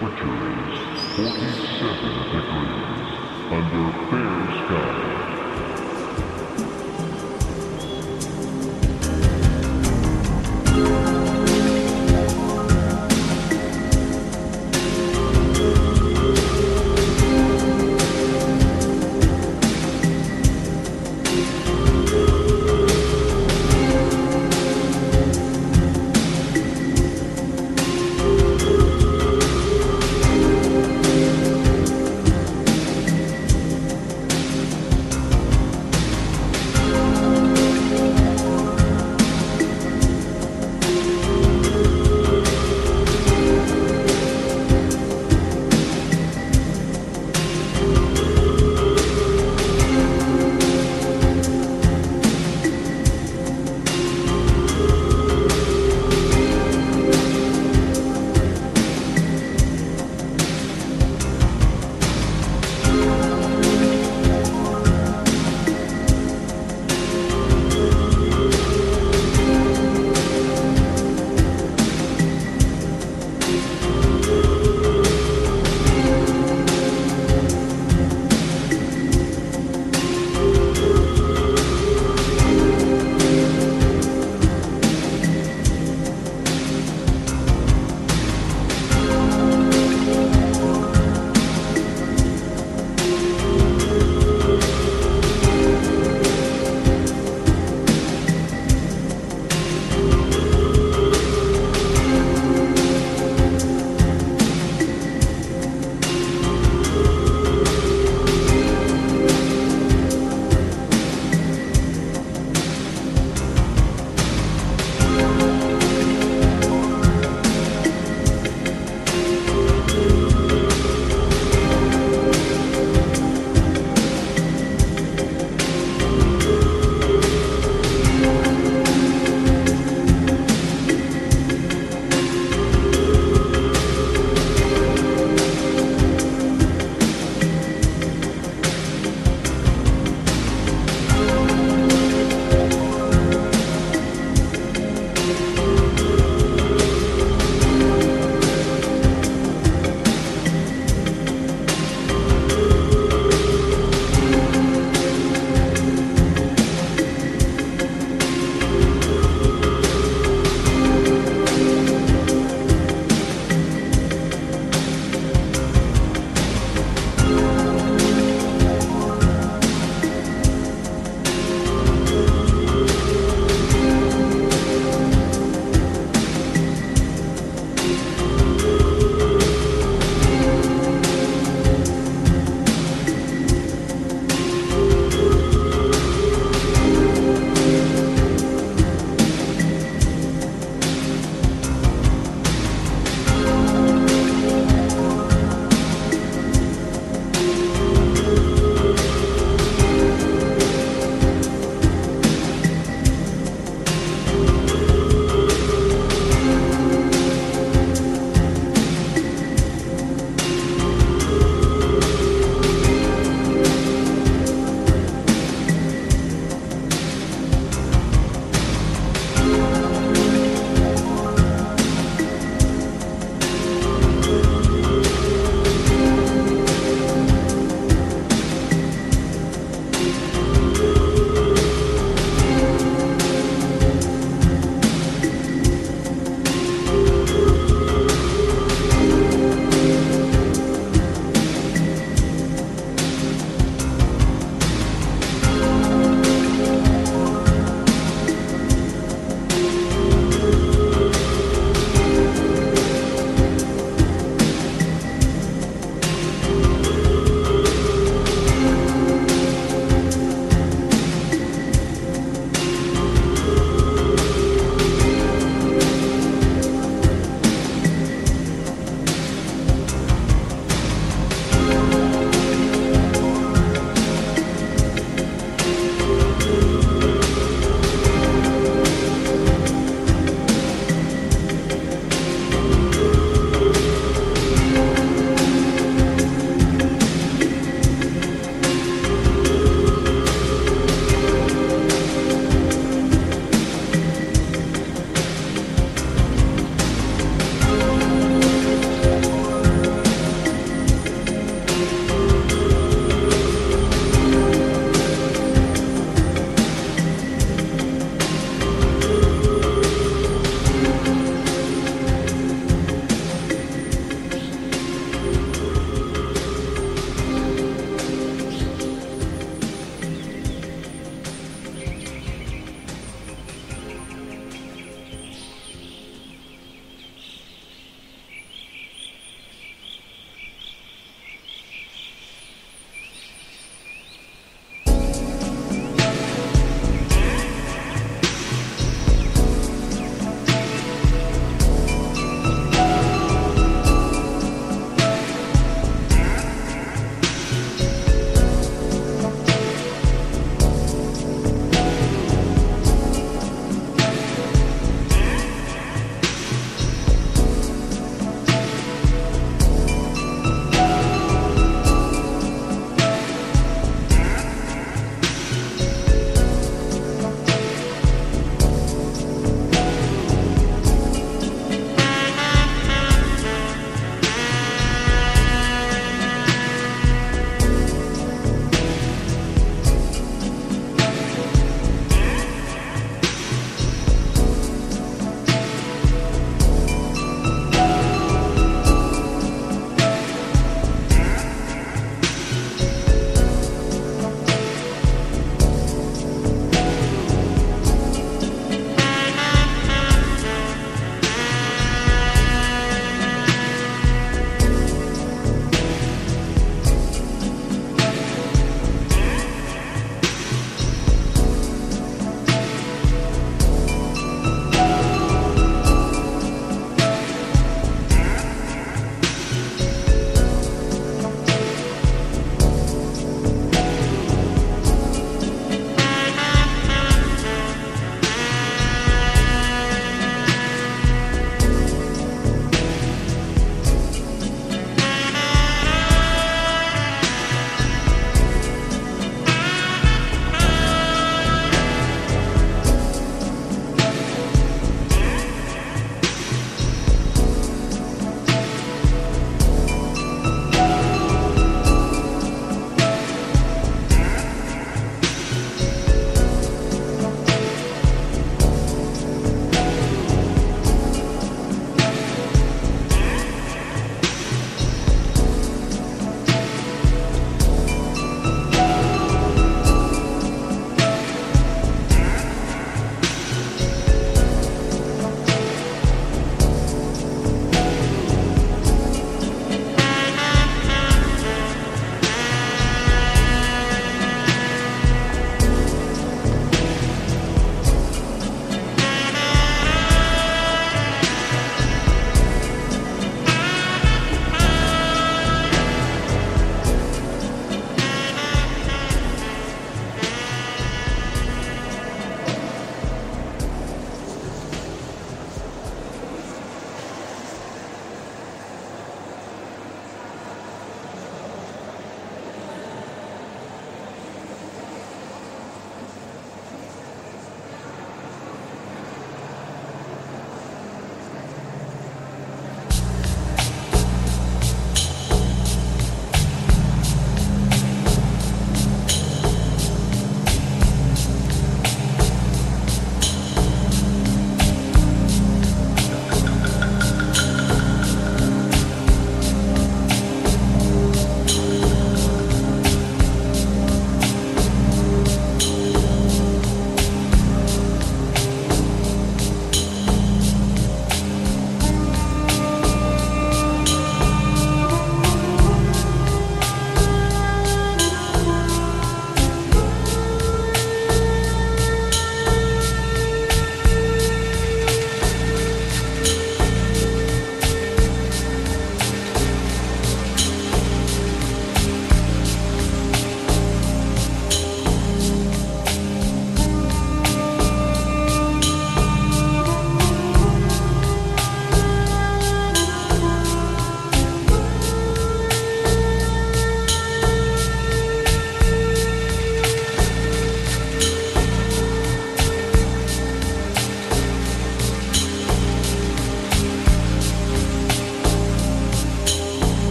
temperature is 47 degrees under fair skies.